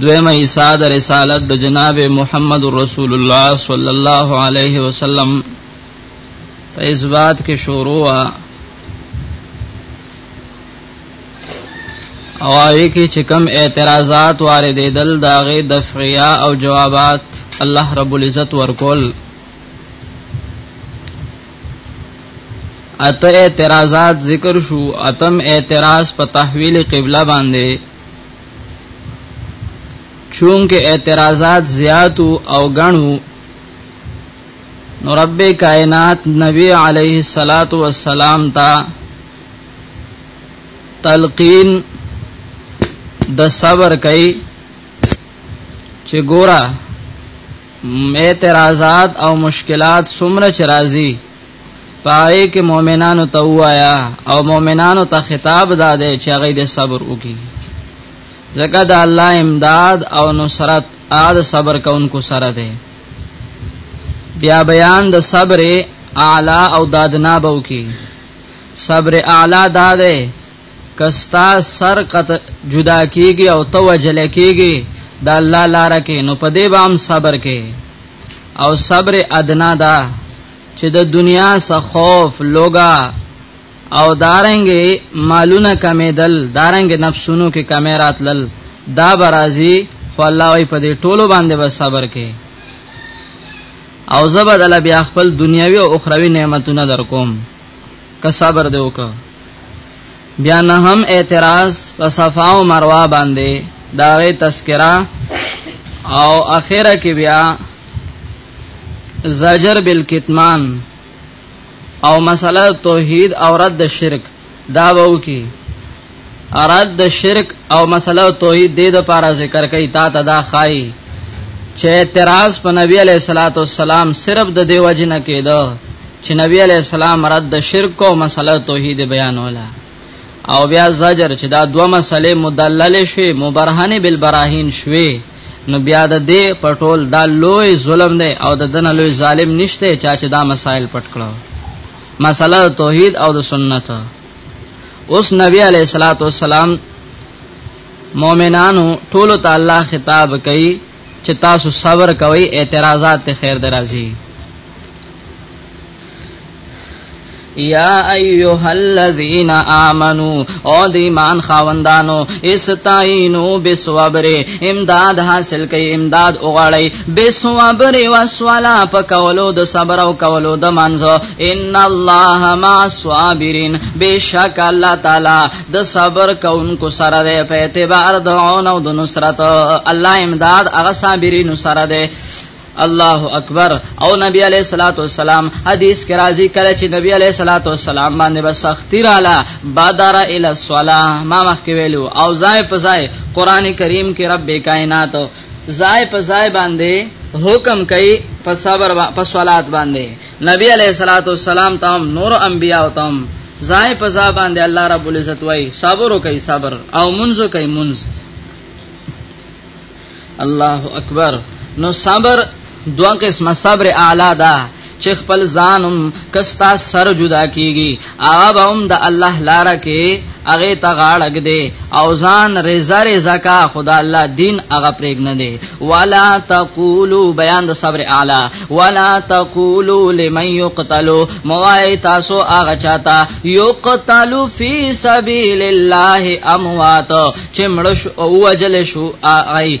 دویم ایسا د رسالت د جناب محمد رسول الله صلی الله علیه وسلم په اثبات کې شروع وا او هغه کې چې کم اعتراضات وارد دل داغه دفعیا او جوابات الله رب العزت ورکول اته اعتراضات ذکر شو اتم اعتراض په تحویل قبله باندې چونکه اعتراضات زیات او غنو نو رب کائنات نبی علیه الصلاۃ والسلام تا تلقین د صبر کوي چې ګوره اعتراضات او مشکلات څومره چې راځي پای کې مؤمنانو ته وایا او مؤمنانو ته خطاب دادې چې هغه دې صبر وکړي ځکه د الله امداد او نصرت ااد صبر کوونکو سره ده بیا بیان د صبر اعلی او دادنا بو کی صبر اعلی داده کستا سر قط جدا کیږي او تو وجل کیږي دا الله لار کې نو په دې بام صبر کې او صبر ادنا دا چې د دنیا څخه خوف لوګا او دارنګي مالونه کمیدل دارنګي نفسونو کې کمیرات لل دا برازي خو الله وي په دې ټولو باندې به صبر کې او زبد الله بیا خپل دنیوي او اخروی نعمتونه در کوم که صبر دی وکړه بیا نه هم اعتراض په صفا او مروه باندې داغه تذکرہ او اخره کې بیا زجر بالکتمان او مسله توحید او رد شرک دا وو کی اراد د شرک او مسله توحید دې د پاره ذکر کوي تا ته دا خای چې اعتراض په نبی علیہ الصلوۃ والسلام صرف د دیو جن کېده چې نبی علیہ السلام رد د شرک او مسله توحید بیانوله او بیا زجر چې دا دوه مسلې مدلل شوي مبرهنه بالبراهین شوي نو بیا د دې پټول دا لوی ظلم دی او د دنه لوی ظالم نشته چا چې دا مسائل پټ کړو مسله توحید او د سنت اوس نبی علیہ الصلوۃ والسلام مؤمنانو ټول ته الله خطاب کوي چې تاسو صبر کوئ اعتراضات ته خیر درازي یا ایها الذین آمنو او د ایمان خاوندانو استعینوا بالصبر امداد حاصل کئ امداد اوغړی بالصبر والصلاه پکولو د صبر او کولو د منځو ان الله مع الصابرین بشک الله تعالی د صبر کوونکو سره دی په اعتبار د عون او د نصرت الله امداد هغه صابرینو سره دی الله اکبر او نبی علیہ الصلوۃ والسلام حدیث کې راځي کله چې نبی علیہ الصلوۃ والسلام باندې بس سختی رااله بادر ال الصلاه ما مخکې ویلو او ځای په ځای قران کریم کې رب کائنات ځای په ځای باندې حکم کوي په صبر په صلات باندې نبی علیہ الصلوۃ والسلام تام نور انبیاء تام زای په ځا باندې الله رب العزت وای صبر کوي صبر او منځو کوي منځ الله اکبر نو صبر دوه قسمه صبر اعلی ده چې خپل ځانم کستا سر جدا کیږي هغه به هم د الله لاره کې هغه ته غاړه ګدې او ځان رضا رضا کا خدا الله دین هغه پرېګ نه دی ولا تقولو بیان د صبر اعلی ولا تقولو لمن یقتلو موای تاسو هغه چاته یقتلو فی سبیل الله اموات چې مړ شو او وجل شو آی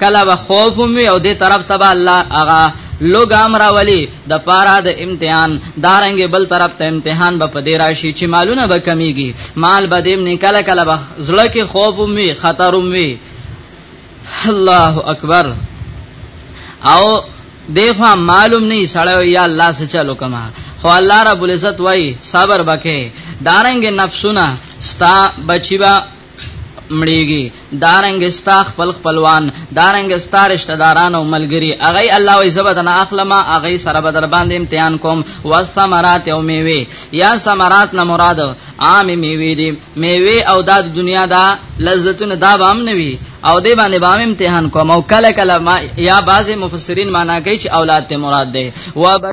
کله به خوف هم وي او دې طرف ته به الله هغه لوګام راولي د پاره د امتحان دارنګ بل طرف ته امتحان به پدې راشي چې مالونه به کمیږي مال به دیم نه کله کله به زړه کې خوف هم وي خطر هم وي الله اکبر او دیخوا معلوم نه سړی یا الله څه چلو کما خو الله رب العزت وای صبر بکې دارنګ نفسونه ستا بچی با مړیږي دارنګ استا خپل خپلوان دارنګ استا رشتہ داران او ملګری اغه الله وی زبدن اخلما اغه سره بدر باندې امتحان کوم والثمرات او میوه یا ثمرات نه مراد عام میوه دي میوه او د دنیا دا لذتونه دا بام نه وي او دې باندې بام امتحان کوم او کله کله ما یا بعضی مفسرین معنا کوي چې اولاد ته مراد ده و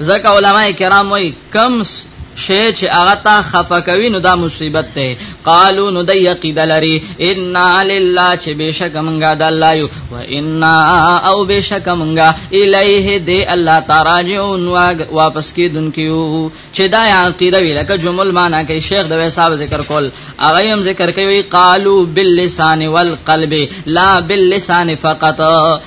ځکه علما کرام وایي کم شی چې هغه تا خفه کوي نو دا مصیبت ده قالو نو د یقید لري ان لله چې بشک منګه د الله یو و ان او بشک منګه الیه دی الله تعالی جون واپس کیدونکیو چې دا عقیده وی لکه جمل معنا کوي شیخ د وساب ذکر کول هغه هم ذکر کوي قالو باللسان والقلب لا باللسان فقط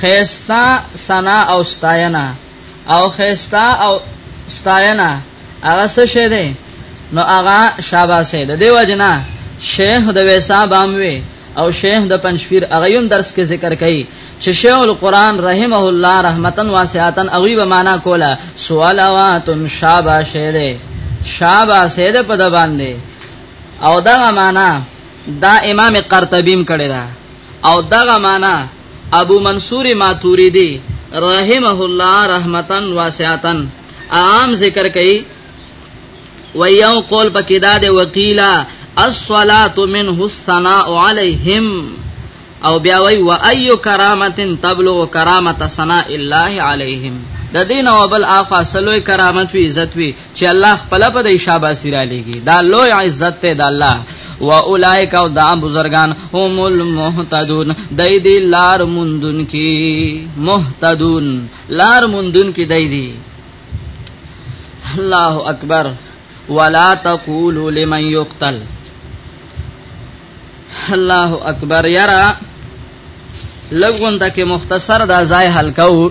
ښایسته ثنا او ستاینه او ښایسته او ستاینه هغه څه شه دی نو هغه شاباسه د دیو جنا شیخ د ویسا باموي او شیخ د پنځپیر هغه یوم درس کې ذکر کړي چې شیخ القرآن رحمه الله رحمتن واسعتن اوی به معنا کوله سوالواتن شاباسه دی شاباسه دی په د باندې او دا معنا دا امام قرطبیم کړي دا او دغه معنا ابو منصور ماتوریدی رحمه الله رحمتا واسعتا عام ذکر کوي و یو قول پکې دا د وکیلا الصلاه منه الثناء علیهم او بیا وی و ایو کرامت تبلغ کرامت ثناء الله علیهم د دین او بل اخوا سلوې کرامت وی عزت وی چې الله خپل په دې شابه سیرا لګي دا لوی عزت ته د الله و اولائک او دا بزرگان هم المهتدون دای دی لار مندون کی مهتدون لار مندون کی دای دی الله اکبر ولا تقولوا لمن يقتل الله اکبر یرا لګون تک مختصر دا ځای حلقو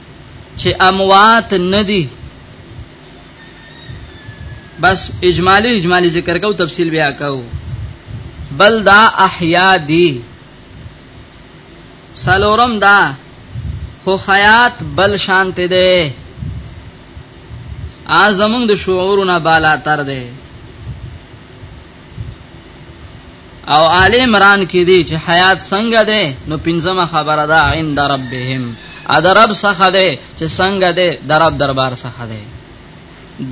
چې اموات نه دي بس اجمالی اجمالی ذکر کو تفصیل بیا کو بل دا احیا دی سلورم دا خو خیات بل شانت دی اعظمون د شعورنا بالا تر دی او آل عمران کې دی چې حیات څنګه ده نو پنځمه خبره ده عند ربهم ادرب څخه ده چې څنګه ده درب دربار څخه ده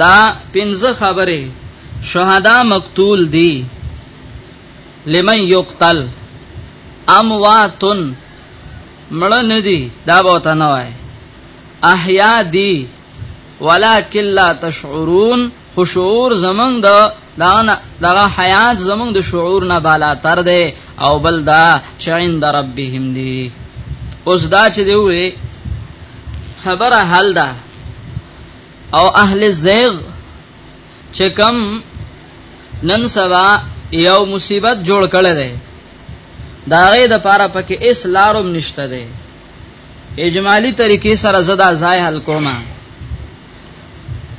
دا پنځه خبره شهدا مقتول دي لمن یقتل امواتن مړ نه دي دا به وته نه وای احیا دي ولکن لا تشعرون خو شعور زمنګ د داغه دغه حیات زمنګ د شعور نه بالا تر دی او بل دا چې عند ربهم دی اوس دا چې دی وی خبره حل ده او اهل زیغ چې کم نن سبا یو مصیبت جوړ کړی دی دا غي د پاره پکې اس لارم نشته دی اجمالی طریقې سره زدا ځای حل کومه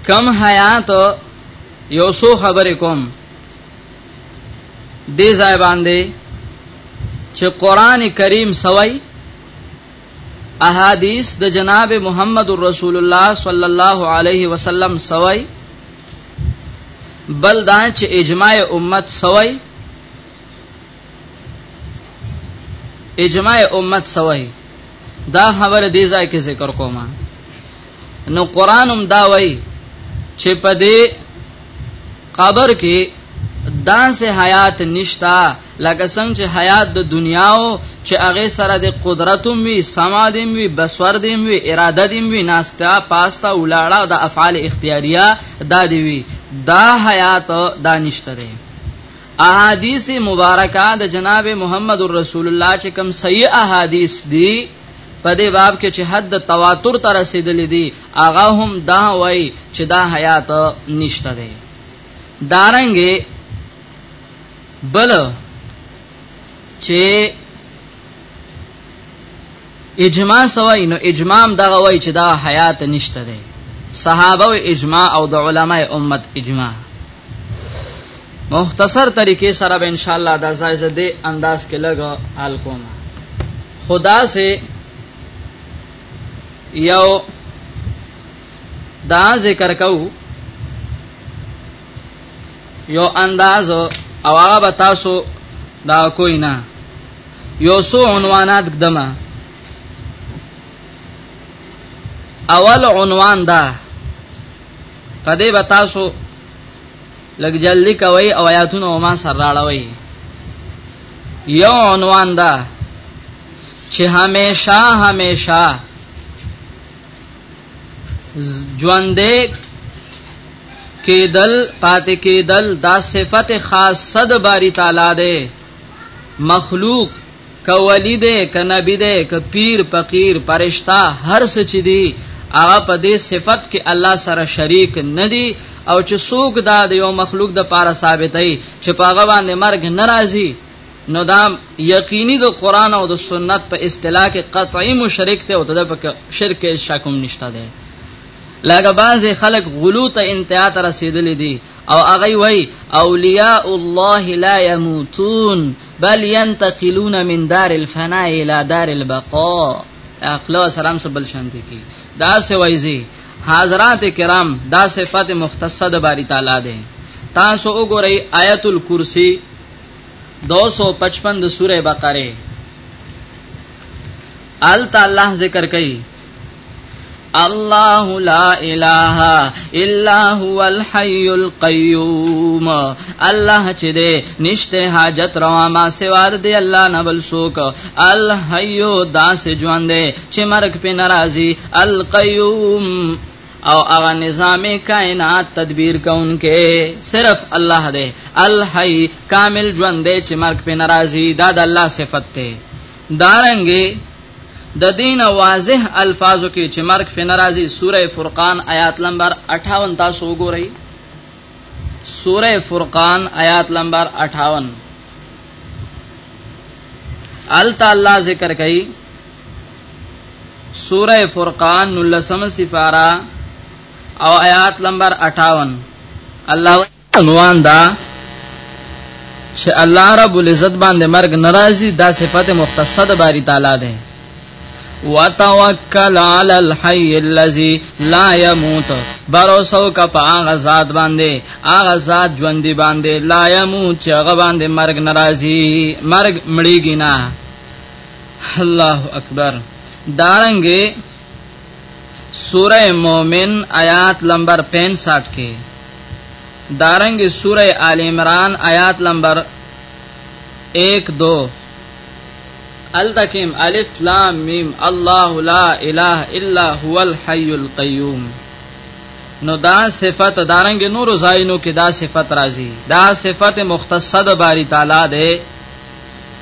کم حیات یو سو خبرې کوم دې ځای باندې چې قران کریم سوي احادیث د جناب محمد رسول الله صلی الله علیه وسلم سوي بل دا چې اجماع امت سوي اجماع امت سوای دا خبر دی ځای کې ذکر کومه نو قران هم دا وای چې په دې قبر کې داسې حیات نشتا لکه څنګه چې حیات د دنیا او چې هغه سره د قدرتوم وی سمادیم وی بسور دیم وی اراده دیم وی ناستا پاستا ولاړه د افعال اختیاریه دا دی وی دا حیات دا نشته احادیث مبارکه د جناب محمد رسول الله چې کوم صحیح احادیث دي په دې باب کې چې حد تواتر ته رسیدلې دي هغه هم دا وای چې دا حیات نشته دی دارنګ بل چې اجماع سوای نو اجماع دغه وای چې دا حیات نشته ده صحابه او اجماع او د علماء امت اجماع مختصر طریقې سره به ان شاء الله دا ځای زده انداز کې لګ حل کوم خدا سے یو دا ذکر کوو یو انداز او هغه به تاسو دا کوی نه یو سو عنوانات دمه اول عنوان دا پدې به تاسو لګ جلدی کوي او آیاتونه او ما سره راړوي یو عنوان دا چې همیشه همیشه ژوندې کېدل پاتې کېدل دا صفت خاصه د باری تعالی ده مخلوق کولی ده ک نبی ده ک پیر فقیر پرشتہ هر څه چي دي هغه په دې صفت کې الله سره شریک نه دي او چې څوک دا د یو مخلوق د پاره ثابتې چې پاغه باندې مرګ ناراضي نو دا یقیني د قران او د سنت په اصطلاح کې قطعي مشرک ته او د په شرک کې شکم نشته ده لکه بعض خلک غلو ته انتها ته رسیدلی دي او هغه وای اولیاء الله لا يموتون بل ينتقلون من دار الفنا الى دار البقاء اخلا سلام سبل شانتی کی دا سه وایزی حضرات کرام دا صفات مختصه د باری تعالی ده تاسو وګورئ آیت الکرسی 255 د سوره بقره ال تعالی ذکر کوي الله لا اله الا هو الحي القيوم الله چې دې نشته حاجت روا ما سوار دې الله نه بل سوک الحي داس ژوند چې مرګ په ناراضي القيوم او هغه نظام کائنات تدبیر کونکي صرف الله دی الحي کامل ژوند دی چې مرګ په ناراضي دا د الله صفت دی دارنګي د دا دین واضح الفاظو کې چې مرګ په ناراضي سوره فرقان آیات نمبر 58 تاسو وګورئ سوره فرقان آیات نمبر 58 ال تعالی ذکر کوي سوره فرقان نلسم سفارا او آیات نمبر 58 الله عنوان دا چې الله رب العزت باندې مرګ ناراضي دا صفت مختصه د باری تعالی ده وتوکل علی الحی الذی لا یموت بروسو کا پاغه ذات باندې هغه ذات ژوند باندې لا یموت چې هغه باندې مرګ ناراضي مرګ مړیږي نه الله اکبر دارنګه سوره مومن آیات نمبر 65 کې دارنګه سوره آل عمران آیات نمبر 1 2 التکم الف لام میم الله لا اله الا هو الحي القيوم نو دا صفت دارنګ نور زاینو کې دا صفت راځي دا صفت مختص د باری تعالی ده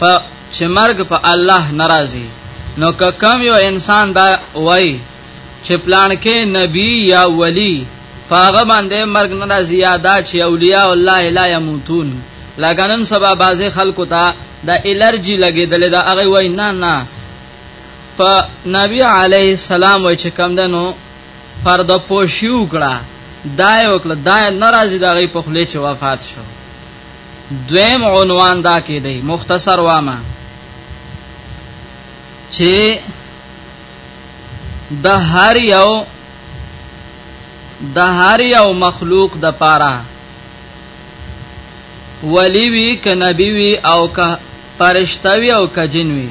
په چې مرګ په الله ناراضي نو که کم یو انسان دا وای چې پلان کې نبی یا ولی فاغه باندې مرګ ناراضي یا دا چې اولیاء الله لا يموتون لګنن سبا بازي خلکو ته دا الرجی لګیدل دا هغه وای نه نه په نبی علی السلام وای چې کم دنو فرد پوشیو کړه دای وکړه دای ناراضي دا غي په خله چې وفات شو دویم عنوان دا کې دی مختصر وامه چې د هر یو د هر یو مخلوق د پاره ولی وی ک نبی وی او ک فرشتہ وی او ک جن وی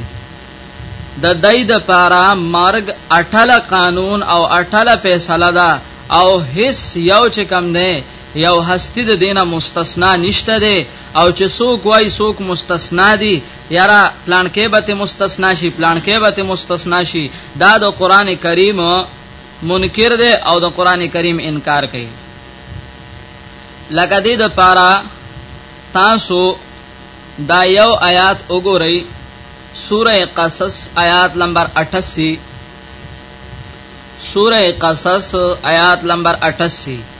د دای د پاره مرګ اٹل قانون او اٹل فیصله ده او هیڅ یو چې کم نه یو هستی د دینه مستثنا نشته دی او چې څوک وای څوک مستثنا دی یارا پلان کې به ته مستثنا شي پلان کې به ته مستثنا شي دا د قران کریم منکر دی او د قران کریم انکار کوي لکه دې د پارا تاسو دا یو آیات وګورئ سوره قصص آیات نمبر 88 سوره قصص آیات نمبر 88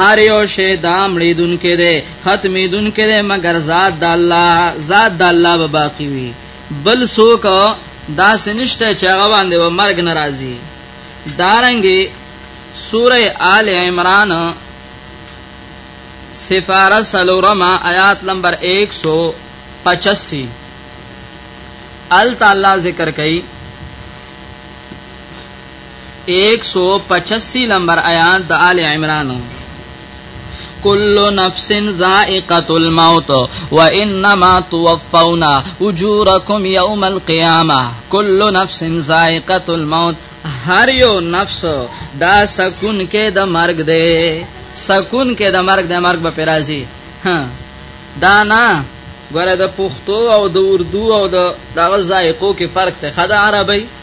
هر یو شی دا مړیدون کې دی ختمیدون کې دی مگر ذات د الله ذات د الله به باقی وي بل څوک دا سنشته چې هغه باندې و مرګ ناراضي دارنګي سوره آل عمران سفاره سلورما آیات نمبر 185 ال تعالی ذکر کئ 185 نمبر آیات د آل عمران کل نفس ذائقه الموت وانما توفون اجوركم يوم القيامه كل نفس ذائقه الموت هر یو نفس دا سکون کې د مرګ دی سکون کې د مرګ د مرګ په پرازي ها دا نه ګوره د پښتو او د اردو او د دغه ذایقو کې فرق ته خدای عربی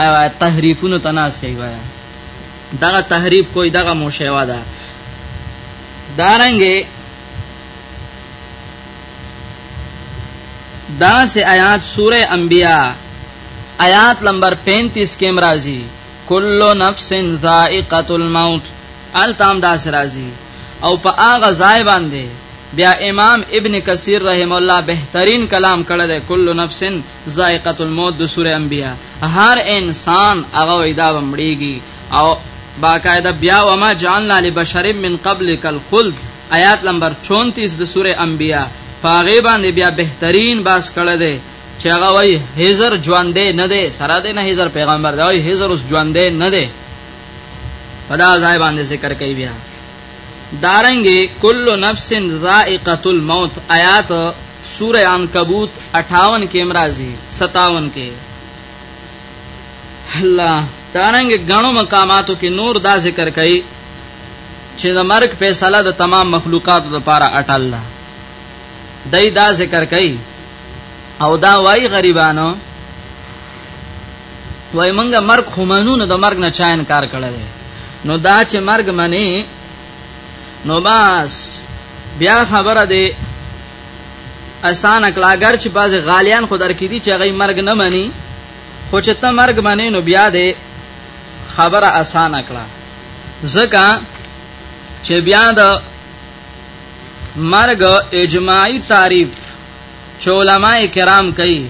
آیا تحریفونو تناس شي وای دغه تحریف کوئی دغه مو شیوا ده دارنګه دا سے آیات سورہ انبیاء آیات نمبر 35 کې مرাজি کل نفس ذائقه الموت التام دا سے راضی او په هغه ځای باندې بیا امام ابن کثیر رحم الله بهترین کلام کړی دی کل نفس ذائقه الموت د سوره انبیاء هر انسان هغه وېدا بمړيږي او باقاعده بیا وما جعلنا لبشر من قبلک الخلد آیات نمبر 34 د سوره انبیاء پاغه باندې بیا بهترین باس کړه دی چې هغه وای هزر ژوندې نه دی سره دی نه هزر پیغمبر دی وای هزر اوس ژوندې نه دی پدا ځای باندې ذکر کوي بیا دارنګي کل نفس ذائقه الموت آیات سوره عنکبوت 58 کې امراضي 57 کې الله دارنګ غنو مقاماتو کې نور دا ذکر کوي چې د مرګ فیصله د تمام مخلوقاتو لپاره اټل ده دای دا ذکر کوي او دا وای غریبانو وای منګه مرګ خو منو نه د مرګ نه چا انکار کړی نو دا چې مرګ منی نو باس بیا خبره دی اسانه کلاګر چې باز غالیان خو درکې دي چې هغه مرګ نه مني خو چې ته مرګ منې نو بیا دی خبره اسانه کړه ځکه چې بیا د مرګ اجماعي تعریف چې علما کرام کوي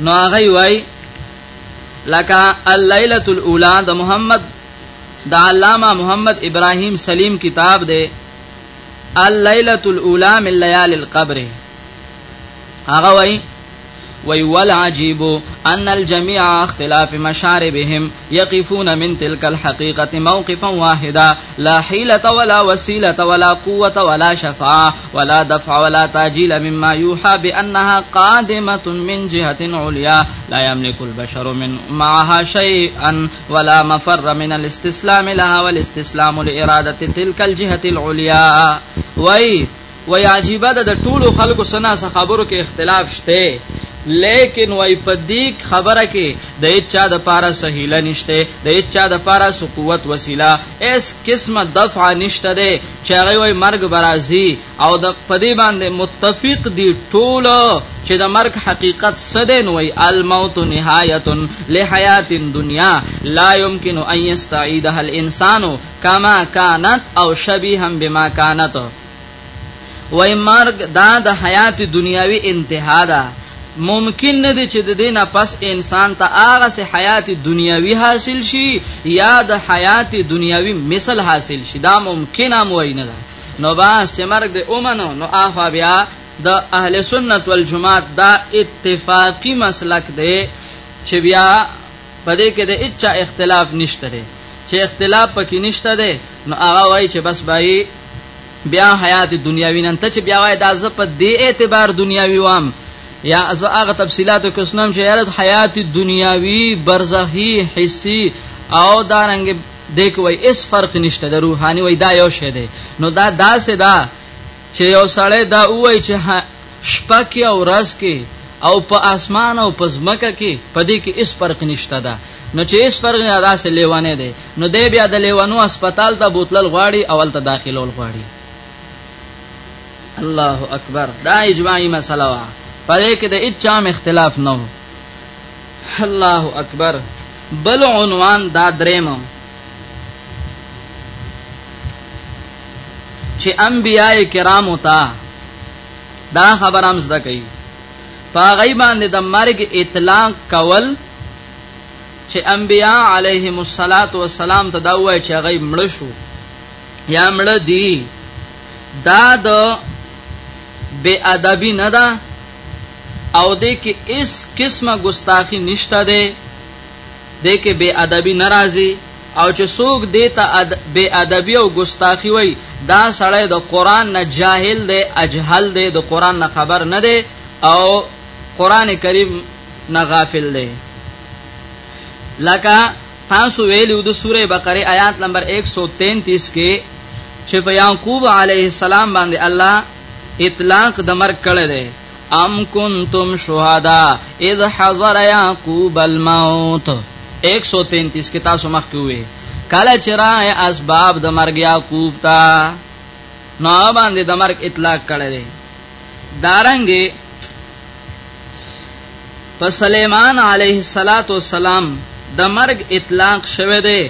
نو هغه وای لکه الليله الاولى د محمد د علامه محمد ابراهيم سلیم کتاب دی الليله الاولى من ليالي القبر هغه وای وی والعجيب ان الجميع اختلاف مشاربهم يقفون من تلك الحقيقه موقفا واحدا لا حيله ولا وسيله ولا قوه ولا شفاعه ولا دفع ولا تاجيل مما يوحى بانها قادمه من جهه عليا لا يملك البشر من معها شيئا ولا مفر من الاستسلام لها والاستسلام لاراده تلك الجهه العليا وای وای عجیب ده د ټولو خلکو سنا خبرو کې اختلاف شته لیکن وای په دې خبره کې د اچا د پاره سهیله نشته د اچا د پاره سو قوت وسیله اس قسمه دفع نشته ده چې هغه وای مرګ برازي او د پدی باندې متفق دی ټول چې د مرګ حقیقت سدن وای الموت نهایت لحیات دنیا لا يمكن ان يستعيدها الانسان كما كانت او شبيها بما كانت وای مرګ دا د حیات دنیاوی انتها ده ممکن نه دی چې د دې نه پس انسان ته هغه سه حیات دنیاوی حاصل شي یا د حیات دنیاوی مثل حاصل شي دا ممکن هم وای نه ده نو باس چې مرګ دې اومنو نو اخوا بیا د اهل سنت والجماعت دا اتفاقی مسلک دی چې بیا پدې کې د اچا اختلاف نشته دی چې اختلاف پکې نشته دی نو هغه وایي چې بس بای بیا حیات دنیاوی نن ته چې بیا وای دا ز په دې اعتبار دنیاوی وام یا از هغه تفصيلات کې اسلام چې یارت حیات دنیاوی برزخی حسی او دارنګ دی که وای اس فرق نشته د روحاني وای دا یو شی دی نو دا داسې دا چې یو سړی دا وای چې شپه کې او ورځ کې او په اسمان او په ځمکه کې په دې کې اس فرق نشته دا نو چې اس فرق نه داسې لیوانه دی نو دی بیا د لیوانو هسپتال ته بوتلل غواړي اول ته داخلول غواړي الله اکبر دا اجماعي مسله وا په دې کې د اچام اختلاف نه الله اکبر بل عنوان دا دریم چې انبیاء کرام تا دا خبر هم زده کوي پاغی باندې د مرګ اطلاق کول چې انبیاء علیهم الصلاۃ والسلام ته دا وایي چې غي مړ شو یا مړ دی دا د بے ادبی نه ده او دې کې اس قسمه ګستاخی نشته ده دې کې بے ادبی ناراضي او چې څوک دې ته اد... بے ادبی او ګستاخی وای دا سړی د قران نه جاهل دی اجهل دی د قران نه خبر نه دی او قران کریم نه غافل دی لکه تاسو ویلو د سوره بقره آیات نمبر 133 کې چې په یعقوب علیه السلام باندې الله اطلاق د مرګ کړه دی ام کنتم شهدا اذ حضر یعقوب الموت 133 کې تاسو مخ کې وې کله چې راي اسباب د مرګ یعقوب تا نو باندې د مرګ اطلاق کړه دی دارنګي په سليمان عليه الصلاه والسلام د مرګ اطلاق شوه دی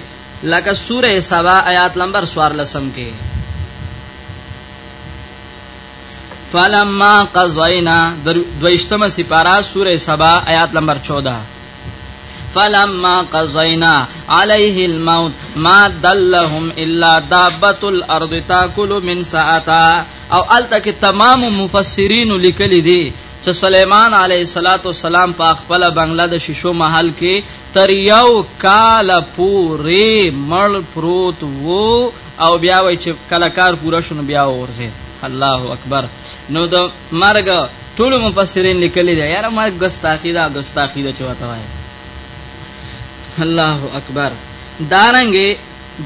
لکه سوره سبا آیات نمبر 14 کې فلما قضینا دویشتمه سپارا سوره سبا آیات نمبر 14 فلما قضینا علیه الموت ما دلهم الا دابت الارض تاكل من ساعتا او الته کې تمام مفسرین لیکل دي چې سليمان عليه صلوات و سلام په خپل بنگله د شیشو محل کې تر یو کال پورې مړ پروت وو او بیا وای چې کله کار پوره شونه بیا ورځي الله اکبر نو د مرګ ټول مفسرین لیکلي دي یاره مرګ ګستاخی دا ګستاخی دا چوته وای الله اکبر دارنګي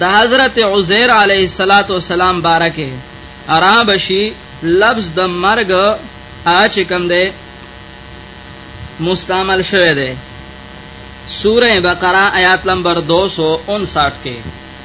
د حضرت عزیر علیه الصلاۃ والسلام بارکه عربشی لفظ د مرګ اچ کم ده مستعمل شوه ده سوره بقره آیات نمبر 259 کې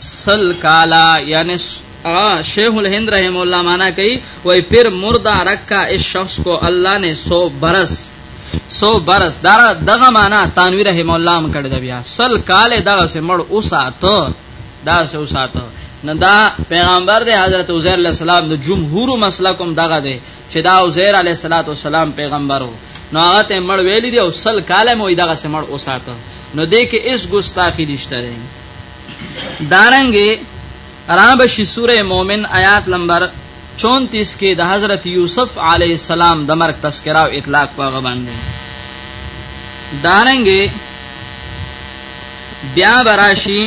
سل کالا یعنی شیخ الهند رحم الله معنا کوي وای پیر مردا رکا اس شخص کو الله نے 100 برس 100 برس دا دغه معنا تنویر رحم الله هم کړی دا بیا سل کاله دغه سمړ اوساته دا سه اوساته نه دا پیغمبر دی حضرت عزیر علیہ السلام د جمهور مسلکم دغه دی چې دا عزیر علیہ الصلات والسلام پیغمبرو نو هغه ته مړ ویلی دی او سل کاله مو دغه سمړ اوساته نو دې کې اس ګستاخی نشته دارنګه رابشی سوره مومن آیات نمبر 34 کې د حضرت یوسف علی السلام د مرګ تذکرہ او اطلاق په غبندې دارنګه بیا براشی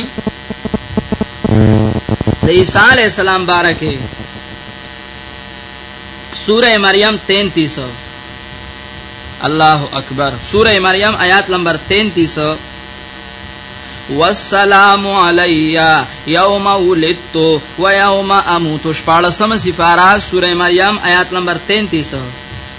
د عیسی علی السلام بارکه سوره مریم 33 الله اکبر سوره مریم آیات نمبر 33 والسلام علی یوم ولدت و یوم اموت شپارسم سفارا سوره مریم آیات نمبر 33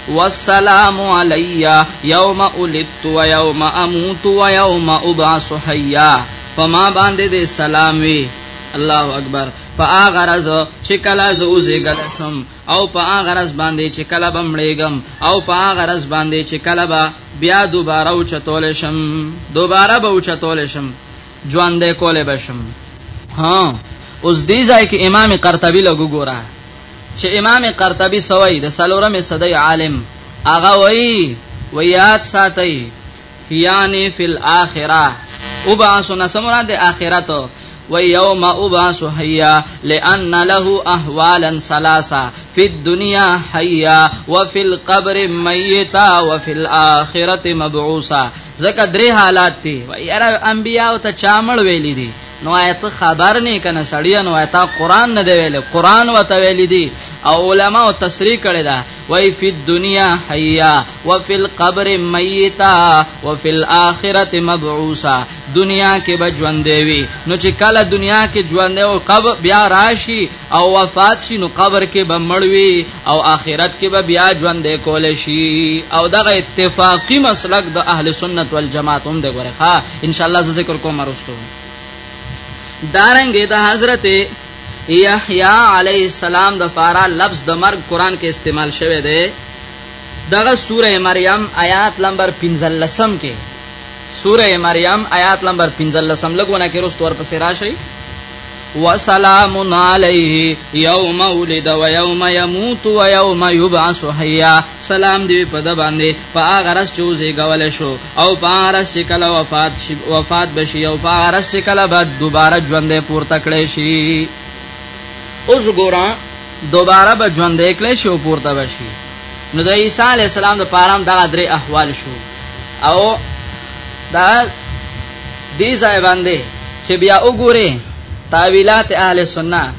والسلام علی یوم ولدت و یوم اموت و یوم ابعث حیا فما باندې دې سلام وی الله اکبر فاغرز چې کله زه اوسېګل سم او په هغه رز باندې چې کله به مړېږم او په هغه رز باندې چې کله به بیا دوباره او چتول شم دوباره به او چتول شم ژوند کولې بشم ها اوس دې ځای کې امام قرطبي لګو ګورا چې امام قرطبي سوي د سلورمې صدې عالم هغه وایي ویات ساتي یعنی فی الاخره وبعث نسمرا د اخرت و یوم ابعث حیا لان له احوالا ثلاثه فی الدنیا حیا وفی القبر میتا وفی الاخره مبعوثا زکه درې حالات دي یاره انبیاء ته چامل ویلي دي نو آیت خبر نه کنه سړی نو آیت قران نه دی ویل قران وته ویل دي او علما او تصریح کړي دا وای فی الدنیا حیا وفی القبر میتا وفی الاخرۃ مبعوثا دنیا کې به ژوند وي نو چې کله دنیا کې ژوند او قبر بیا راشي او وفات شي نو قبر کې به مړوي او آخرت کې به بیا ژوند کول شي او دغه اتفاقی مسلک د اهل سنت والجماعت هم دی ګوره ها ان شاء الله ذکر کوم ورستو دارنګ د حضرت یحیی علیه السلام د فارا لفظ د مرګ قران کې استعمال شوی دی دغه سوره مریم آیات نمبر 15 کې سوره مریم آیات نمبر 15 لګونه کې رست ور پسې راشي وسلام علیه یوم ولد و یوم یموت و یوم یبعث حیا سلام دی په د باندې په هغه رس چوزي غول شو او پارس چې کله وفات شي وفات بشي او پارس چې کله به دوباره ژوند پورته کړي شي اوس ګورا دوباره به ژوند کړي شي او پورته بشي نو د عیسی علی السلام د پارام دغه درې احوال شو او دا دې ځای باندې چې بیا وګوره تاویلات اهل سنت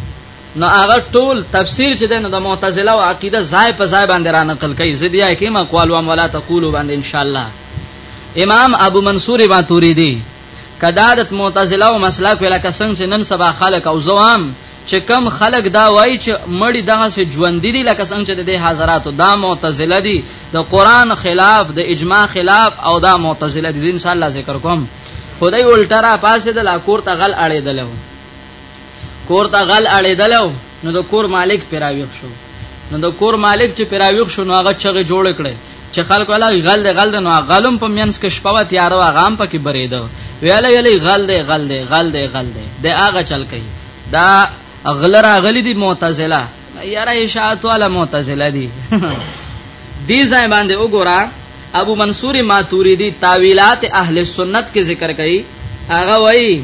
نو هغه ټول تفسیر چې دنه د معتزله او عقیده ځای په ځای باندې را نقل کوي زدیا کې ما قوال وام ولا تقولوا باندې ان شاء الله امام ابو منصور ماتوریدی کدادت معتزله او مسلک ولا کسنګ چې نن سبا خلق او زوام چې کم خلق دا وای چې مړی دغه سه ژوند دي لکه څنګه چې د حضراتو دا معتزله دي د قران خلاف د اجماع خلاف او دا معتزله دي ان شاء الله ذکر کوم خدای ولټرا پاسه د لاکور ته غل اړې دلو کور ته غل اړېدلو نو د کور مالک پراویخ شو نو د کور مالک چې پراویخ شو نو هغه چغه جوړ کړي چې خلکو لا غل دی غل دی نو غلم په مینس کې شپه تیارو غام پکې بریده ویاله یلی غل دی غل دی غل دی غل دی د هغه چل کوي دا غل راغلی دی معتزله یاره اشاعت والا معتزله دی دی ځای باندې وګوره ابو منصور ماتوریدی تاویلات اهل سنت کې ذکر کړي هغه وایي